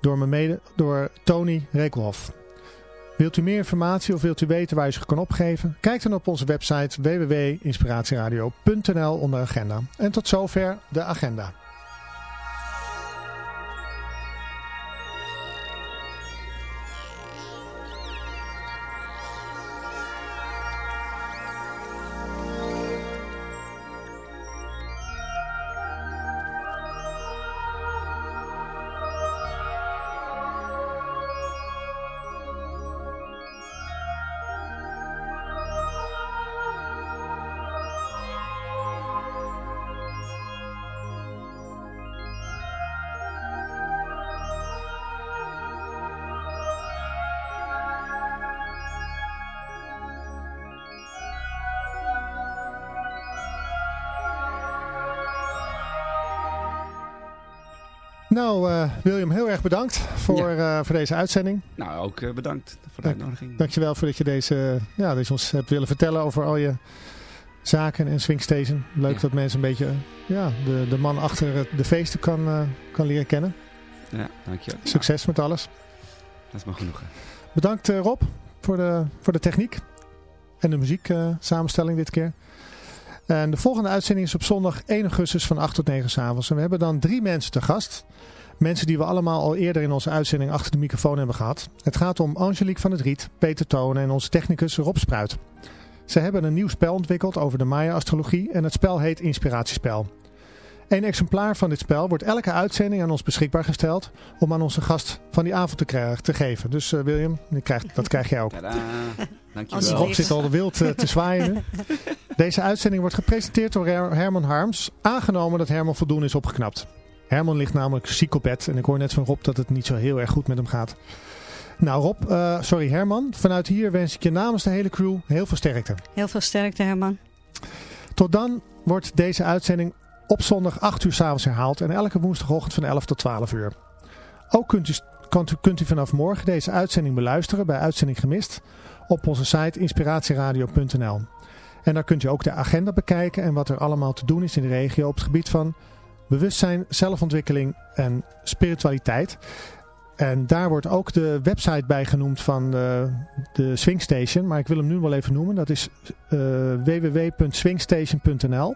door, mijn mede, door Tony Rekelhoff. Wilt u meer informatie of wilt u weten waar u zich kan opgeven? Kijk dan op onze website www.inspiratieradio.nl onder agenda. En tot zover de agenda. Nou, uh, William, heel erg bedankt voor, ja. uh, voor deze uitzending. Nou, ook uh, bedankt voor de uitnodiging. Dankjewel voor dat je deze, ja, dat je ons hebt willen vertellen over al je zaken en Swingstation. Leuk ja. dat mensen een beetje ja, de, de man achter de feesten kan, kan leren kennen. Ja, dankjewel. Succes met alles. Dat is maar genoeg. Bedankt Rob voor de, voor de techniek en de muziek samenstelling dit keer. En de volgende uitzending is op zondag 1 augustus van 8 tot 9 s'avonds. En we hebben dan drie mensen te gast. Mensen die we allemaal al eerder in onze uitzending achter de microfoon hebben gehad. Het gaat om Angelique van het Riet, Peter Tonen en onze technicus Rob Spruit. Ze hebben een nieuw spel ontwikkeld over de Maya-astrologie en het spel heet Inspiratiespel. Een exemplaar van dit spel wordt elke uitzending aan ons beschikbaar gesteld om aan onze gast van die avond te, geven. Dus uh, William, krijgt, dat krijg jij ook. Dankjewel. Rob zit al de wild uh, te zwaaien. Deze uitzending wordt gepresenteerd door Herman Harms, aangenomen dat Herman voldoende is opgeknapt. Herman ligt namelijk ziek op bed en ik hoor net van Rob dat het niet zo heel erg goed met hem gaat. Nou Rob, uh, sorry Herman, vanuit hier wens ik je namens de hele crew heel veel sterkte. Heel veel sterkte Herman. Tot dan wordt deze uitzending op zondag 8 uur s'avonds herhaald en elke woensdagochtend van 11 tot 12 uur. Ook kunt, u, kunt u vanaf morgen deze uitzending beluisteren bij Uitzending Gemist op onze site inspiratieradio.nl. En daar kunt u ook de agenda bekijken en wat er allemaal te doen is in de regio op het gebied van bewustzijn, zelfontwikkeling en spiritualiteit. En daar wordt ook de website bij genoemd van de, de Swing Station. Maar ik wil hem nu wel even noemen. Dat is uh, www.swingstation.nl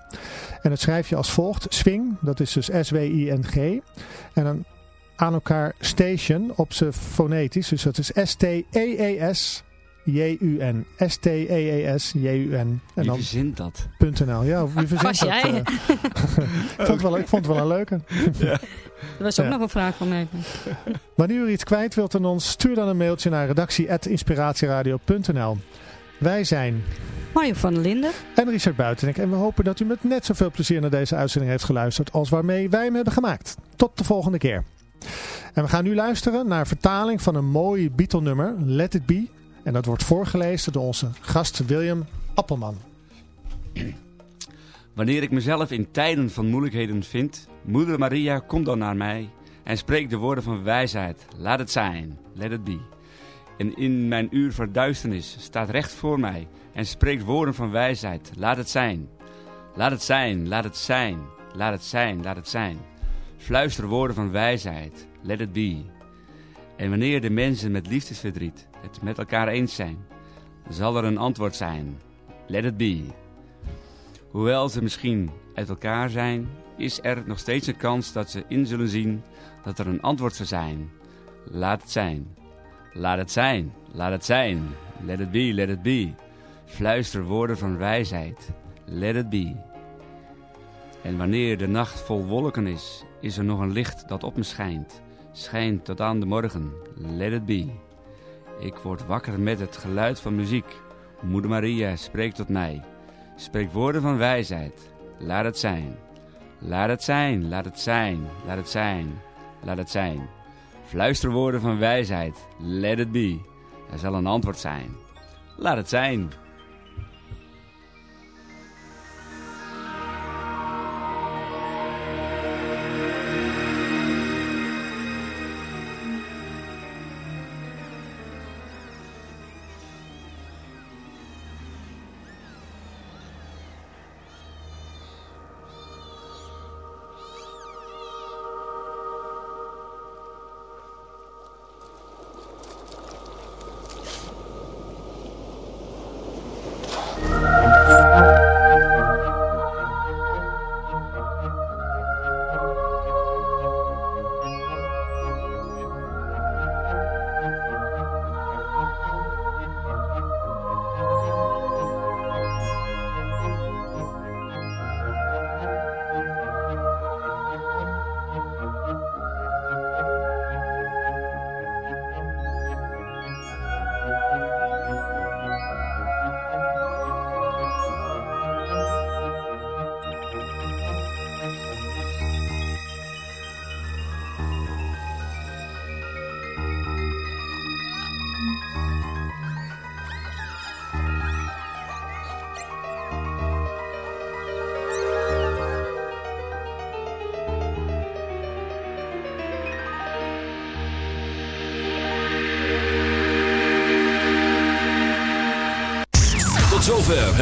En dat schrijf je als volgt. Swing, dat is dus S-W-I-N-G. En dan aan elkaar station op zijn fonetisch. Dus dat is S-T-E-E-S J-U-N. S-T-E-E-S, J-U-N. En Wie dan verzint dat? .nl. Ja, wie verzint Was dat? jij? eh? ik, vond het wel, ik vond het wel een leuke. Dat was ook Ja. nog een vraag van mij. Wanneer u iets kwijt wilt aan ons, stuur dan een mailtje naar redactie.inspiratieradio.nl. Wij zijn Mario van der Linden. en Richard Buitenek en we hopen dat u met net zoveel plezier naar deze uitzending heeft geluisterd als waarmee wij hem hebben gemaakt. Tot de volgende keer. En we gaan nu luisteren naar vertaling van een mooi Beatle nummer, Let It Be. En dat wordt voorgelezen door onze gast William Appelman. Wanneer ik mezelf in tijden van moeilijkheden vind, Moeder Maria, kom dan naar mij en spreek de woorden van wijsheid. Laat het zijn, let it be. En in mijn uur verduisternis staat recht voor mij en spreekt woorden van wijsheid. Laat het zijn. Laat het zijn, laat het zijn, laat het zijn, laat het zijn. Fluister woorden van wijsheid. Let it be. En wanneer de mensen met liefdesverdriet het met elkaar eens zijn, zal er een antwoord zijn. Let it be. Hoewel ze misschien uit elkaar zijn, is er nog steeds een kans dat ze in zullen zien dat er een antwoord zal zijn. Laat het zijn. Laat het zijn. Laat het zijn. Let it be, let it be. Fluister woorden van wijsheid. Let it be. En wanneer de nacht vol wolken is, is er nog een licht dat op me schijnt. Schijnt tot aan de morgen. Let it be. Ik word wakker met het geluid van muziek. Moeder Maria spreekt tot mij. Spreek woorden van wijsheid. Laat het zijn. Laat het zijn, laat het zijn, laat het zijn, laat het zijn. Fluister woorden van wijsheid. Let it be. Er zal een antwoord zijn. Laat het zijn.